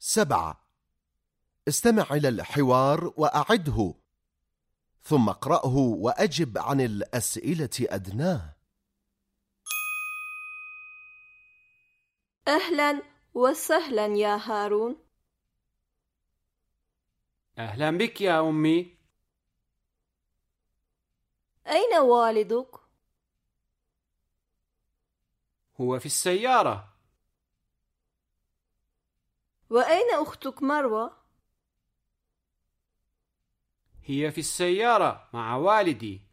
سبعة. استمع إلى الحوار وأعده ثم اقرأه وأجب عن الأسئلة أدناه. أهلا وسهلا يا هارون. أهلا بك يا أمي. أين والدك؟ هو في السيارة. وأين أختك مروة؟ هي في السيارة مع والدي